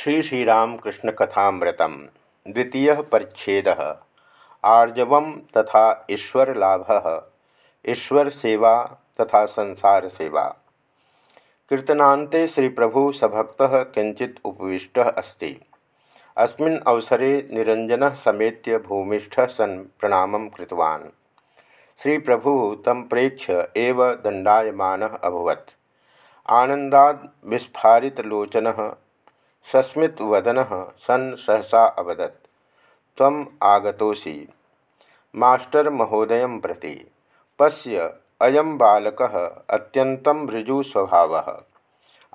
श्री श्रीरामकृष्ण कथामृतम द्वितीय परिच्छेद। आर्जव तथा ईश्वर लाभ ईश्वर सेवा तथा संसार सेवा कीर्तनाते श्री प्रभु सभक्त किंचित उपविष्ट अस्ति। अस्मिन् अवसरे निरंजन समेत भूमिष्ठ सन् प्रणाम कृतवान्। श्री प्रभु तम प्रेक्ष्य एव दंडायमान अभवत्। आनंदाद विस्फारितलोचन सस्मितवदन सन् सहसा अवदत्। तम आगतोसी मास्टर महोदय प्रति। पश्य अयम बालक अत्यंतं ऋजुस्वभाव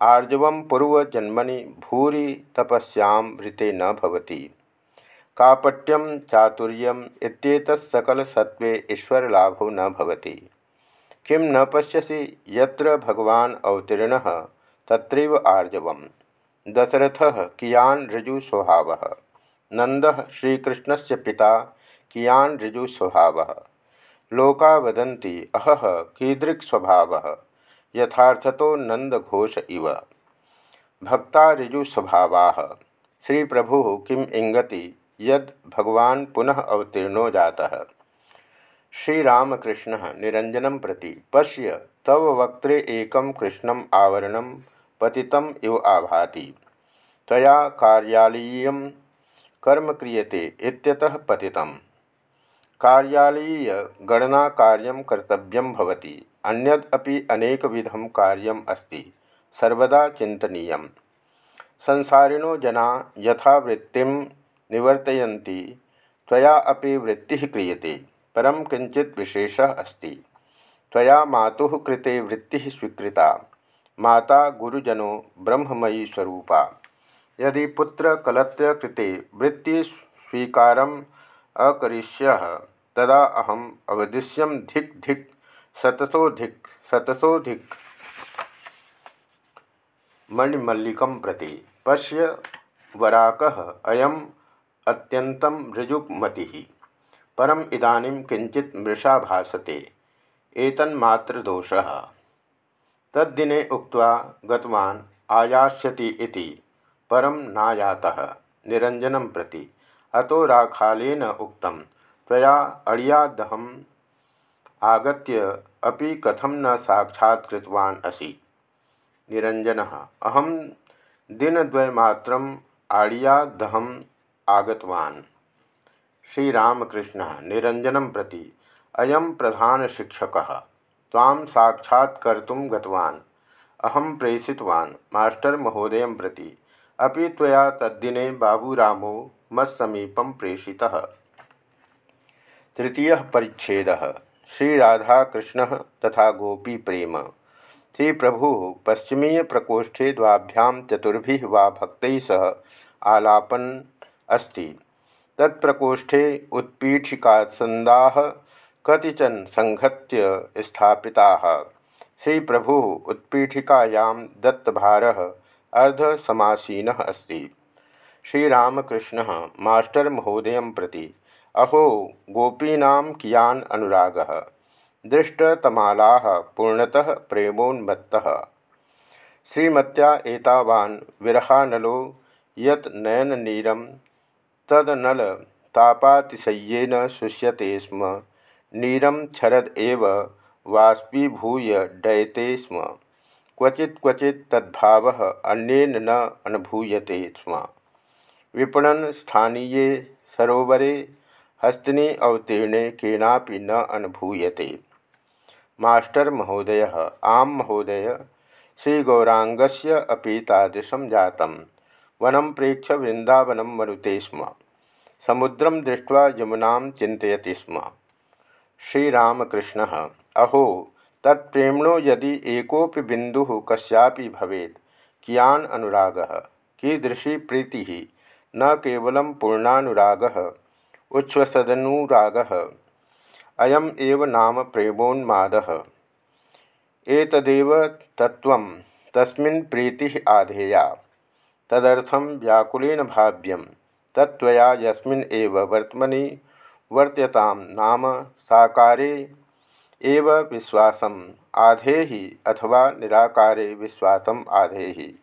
आर्जव पूर्वजन्मनि भूरि तपस्यां भृते न भवति। कापट्यम चातुर्यम सकलसत्त्वे ईश्वरलाभो न भवति। किं न पश्यसि यत्र भगवान् अवतीर्णः आर्जवम्। दशरथ कियान ऋजुस्वभाव। नंद श्रीकृष्ण से पिता कियान ऋजुस्वभाव। लोका वदन्ति अहह कीदृक्स्वभाव? यथार्थतो नंदघोष इव। भक्ता ऋजुस्वभावा। श्री प्रभु किम इंगति यद भगवान पुनः अवतीर्णो जाता। श्रीरामकृष्ण निरंजन प्रति पश्य तव वक्त्रे एक कृष्ण आवरण पतितम इव आभाति। तया कार्यालयीय कर्म क्रियते इत्यतः पतितम। कार्यालयीय गणना कार्य कर्तव्यम भवति अन्यदपि अनेकविधम कार्यम अस्ति। सर्वदा चिंतनीय संसारिणो जना यथा वृत्ति निवर्तयन्ति। त्वया अपि वृत्ति क्रियते। परम किंचित विशेषः अस्ति। त्वया मातुः कृते वृत्तिः स्वीकृता। माता गुरुजनो ब्रह्ममयी स्वरूपा। यदि पुत्र कलत्र कृते वृत्ति स्वीकार अक्ष्य तदा अहम अवदिश्यम धिक धिक शतसोधिक शतसोधिक मणिमल्लिक प्रति पश्य वराक अयम अत्यंतं ऋजुमति परम इदानीं किंचित मृषा भासते एतन्मात्रदोषः। तद्दिने उक्त्वा गतवान् आयास्यति इति। परं नायातः। प्रति। अतो राखालेन उक्तं, त्वया अड़ियादहम् आगत्य अपि कथं न साक्षात्कृतवान् असि? निरञ्जनः, अहं दिनद्वयमात्रम् आड़ियादहम् आगतवान्। श्रीरामकृष्णः, निरञ्जनं प्रति। अयं प्रधानशिक्षकः। तां साक्षात्कर्तुं गतवान्। अहं प्रेषितवान्। मास्टर् महोदयं प्रति। अपि त्वया तद्दिने बाबूरामो मत्समीपं प्रेषितः। तृतीयः परिच्छेदः। श्रीराधाकृष्णः तथा गोपी प्रेम। श्री प्रभु पश्चिमीय प्रकोष्ठे द्वाभ्यां चतुर्भिः वा भक्तैः सह आलापन अस्ति। तत्प्रकोष्ठे उत्पीठिकासन्दाः कतिचन संघत्य स्थापिता। श्री प्रभु उत्पीठिकायां दत्तभार अर्धसमासीन अस्ति। श्रीरामकृष्ण मास्टर महोदय प्रति अहो गोपीना कियान अनुराग। दृष्टतमाला पूर्णतः प्रेमोन्मत्त। श्रीमत्या विरहानलो यत नयननीरं तदनल तापातिशय्येन शुष्यते स्म। नीरम छरद एव वाष्पीभूय डयते स्म। क्वचि क्वचि तद्भाव अन्येन न अनुभूयते स्म। विपणन स्थानीय सरोवरे हस्तिनी अवतीर्णे केनापि न अनुभूयते। मास्टर महोदय, आम महोदय श्रीगौरांगस्य अपि तादृशं जातं। वनं प्रेक्ष्य वृन्दावनं स्म। समुद्रं दृष्ट्वा यमुनां चिन्तयति स्म। श्रीरामकृष्ण, अहो, तत्प्रेमणो यदि एकोपि बिंदु कस्यापि भवेत्, कियान अनुराग? कीदृशी प्रीति? न केवल पूर्णानुराग, उच्छ्वसदनुराग। अयम एव नाम प्रेमोन्माद। एतदेव तत्व तस्मिन् प्रीति आधेया। तदर्थम व्याकुलेन भाव्यम तत्वया यस्मिन् एव वर्तमनि वर्त्यताम नाम साकारे एव विश्वासम आधेहि अथवा निराकारे विश्वासम आधेहि।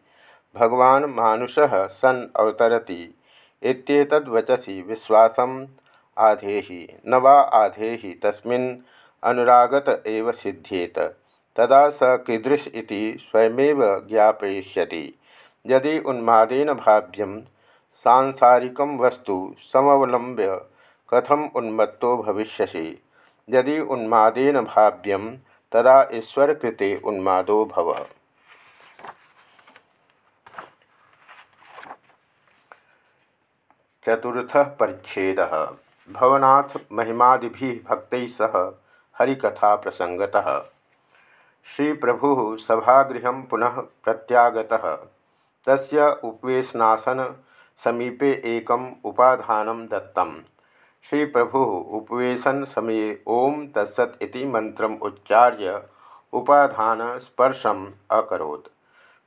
भगवान मानुषः सन् अवतरति इत्येतद्वचसि विश्वासम् आधेहि, न वा आधेहि तस्मिन् अनुरागत एव सिद्ध्येत। तदा स कीदृश इति स्वयमेव ज्ञापयिष्यति। यदि उन्मादेन भाव्यं सांसारिकं वस्तु समवलम्ब्य कथम उन्मत्तो भविष्यसि। यदि उन्मादेन भाव्यम, तदा ईश्वर कृते उन्मादो भव। चतुर्थ परिच्छेद। भवनाथ महिमादि भक्त सह हरिकथा प्रसंगत श्री प्रभु सभागृह पुनः प्रत्यागत। तस्य उपवेशनासन समीपे एकम उपाधान दत्तम। श्री प्रभु उपवेशन समय ओम तत्सत इति मंत्रम उच्चार्य उपाधान स्पर्शम अकरोत्।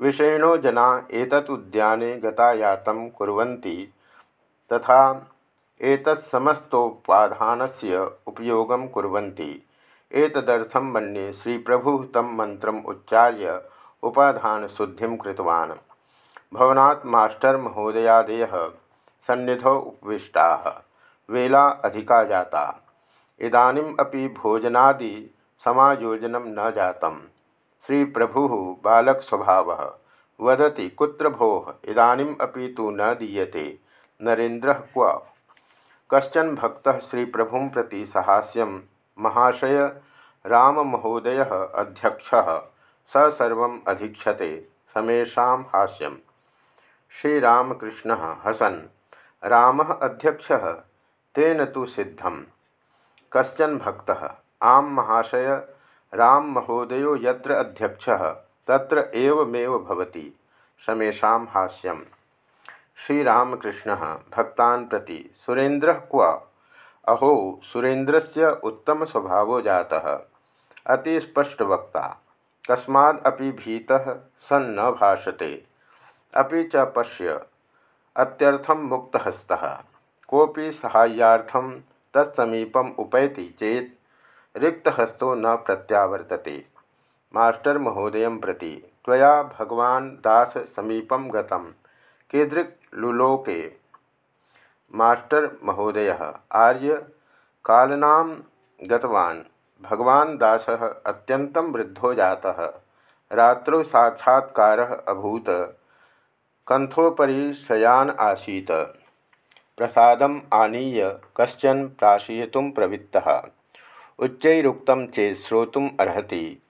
विषयिणो जना एतत् उद्याने गतायातं कुर्वन्ति तथा एतत्समस्तोपाधानस्य उपयोगं कुर्वन्ति। एतदर्थं मन्ये श्रीप्रभुः तं मन्त्रम् उच्चार्य उपाधानशुद्धिं कृतवान्। भवनात् मास्टर् महोदयादयः सन्निधौ उपविष्टाः। वेला अधिका जाता। इदानीम् अपि भोजनादि समायोजनं न जातं श्रीप्रभुः बालकस्वभावः। वदति, कुत्र भोः? इदानीम् अपि तु न दीयते। नरेन्द्र क्व? कशन भक्त श्री प्रभु प्रति सहास्यम महाशय राम महोदय अध्यक्ष सर्व अधीक्षते समेशा हास्यम। श्रीरामकृष्ण हसन। राम अध्यक्ष तेन तो सिद्धम। कशन भक्त, आम महाशय, राम महोदयो यत्र अध्यक्ष, तत्र एवमेव भवति समेशा हास्यम। श्रीरामकृष्ण, भक्तान प्रति, सुरेन्द्र क्व? अहो सुरेन्द्र से उत्तम स्वभाव जाता अतिस्पष्टवक्ता कस्मादपि भीतः सन् न भाषते। अभी च पश्य अत्यर्थम मुक्तहस्तः। कोपि साहाय्यार्थं तत्समीपम् उपैति चेत रिक्तहस्तो न प्रत्यावर्तते। मास्टर महोदय प्रति त्वया भगवान दास समीपम गतम कीदृक् लुलोके। मास्टर महोदय, आर्य कालना गतवान्। भगवान दास अत्यंत वृद्धो जाता। रात्रौ साक्षात्कार अभूत। कंथोपरी शयान आसीत। प्रसाद आनीय कशन प्राशयितुं प्रवृत्तः। उच्चैरुक्तं चेत् श्रोतुम् अर्हति।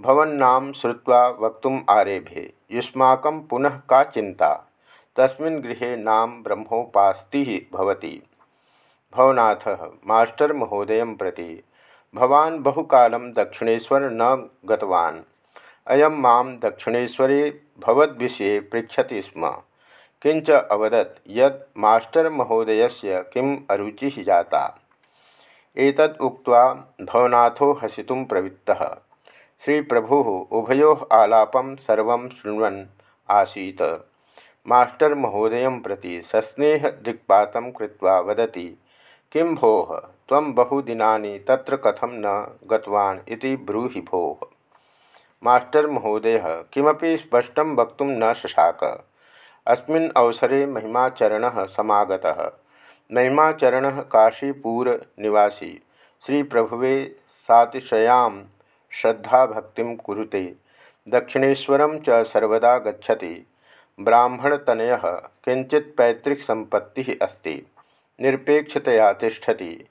भवन्नाम श्रुत्वा वक्तुम् आरेभे। युष्माकं पुनः का चिंता तस्मिन् नाम ब्रह्मोपास्ति भवनाथ, मास्टर महोदय प्रति। भवान बहुकालं दक्षिणेश्वर न गतवान्। अयं माँ दक्षिणेश्वरे पृच्छति स्म। किंच अवदत् यत् मास्टर महोदयस्य किम् अरुचिः जाता। एतद् उक्त्वा भवनाथो हसितुं प्रवृत्तः। श्रीप्रभुः उभयोः आलापं सर्वं शृण्वन् आसीत्। मास्टर महोदय प्रति सस्नेह दृक्पात कृत्वा वदति, किं भोः? त्वं बहुदिनानि तत्र कथं न गतवान् इति ब्रूहि भोः मास्टर महोदय किमपि स्पष्टं वक्तुं न शशाक। अस्मिन् अवसरे महिमाचरणः समागतः। महिमाचरणः काशीपुरनिवासी श्रीप्रभुवे सातिशयां श्रद्धाभक्तिं कुरुते। दक्षिणेश्वरं च सर्वदा गच्छति। ब्राह्मणतनय किंचित पैतृक संपत्ति अस्ति। निरपेक्षतया तिष्ठति।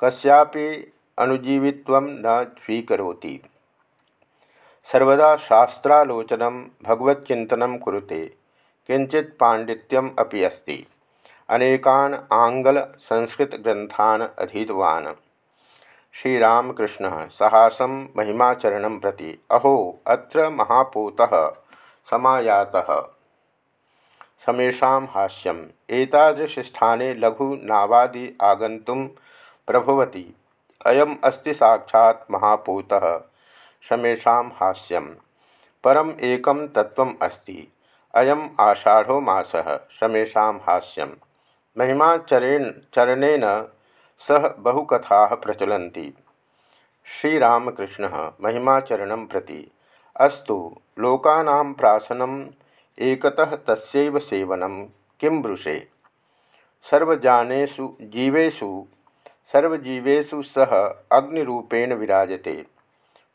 कस्यापि अनुजीवित्व न स्वीकरोति। सर्वदा शास्त्रालोचनं, भगवच्चिन्तनं कुरुते। किंचित पांडित्यम अपि अस्ति। अनेकान आंग्ल संस्कृत ग्रंथान अधीतवान्। श्रीरामकृष्ण सहासम महिमाचरण प्रति अहो, अत्र महापूतः समायातः। समेशा हास्यम। एतादृशस्थाने लघु नावादि आगंतुम प्रभवती। अयम अस्ति साक्षात् महापूतः। समेशा हास्यम। परम एकम तत्व अस्ति। अयम आषाढ़ो मासः समेशा हास्यम। महिमाचरेण चरणेन सह बहुकथा प्रचलन्ति। श्रीरामकृष्ण महिमाचरण प्रति। अस्तु, लोकानां प्राशनं एकतः तस्यैव सेवनं, किं ब्रुषे? सर्वजानेषु जीवेषु, सर्वजीवेषु सह अग्निरूपेण विराजते।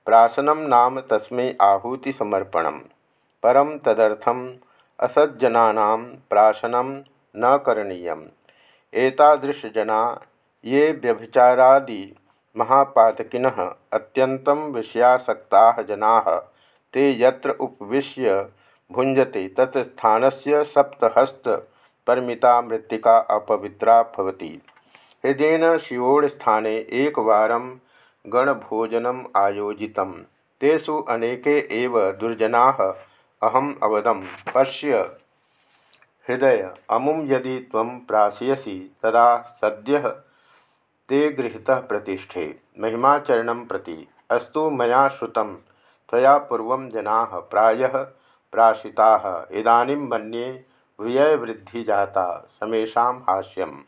प्राशनं नाम तस्मै आहुतिसमर्पणं परं तदर्थम् असज्जनानां प्राशनं न करनीय एतादृशजना ये व्यभिचारादि महापातकिनः अत्यन्तं विषयासक्ता जनाः, ते यत्र उपविश्य भुंजते तत्स्थानस्य सप्तहस्तपरिमिता मृत्तिका अपवित्रा भवति। हृदयन शिवोड़स्थाने एक गणभोजनम् आयोजित तेषु अनेके एव दुर्जनाः अहम् अवदम। पश्य। हृदय। अमुम यदि त्वं प्राशयसि, तदा सद्यः ते गृहतः प्रतिष्ठे। महिमाचरण प्रति। अस्तु मैं श्रुत। तया पूर्व जना प्रायः प्राशिता। इदानीं मन्ये व्ययवृद्धि जाता समेषां हास्यम्।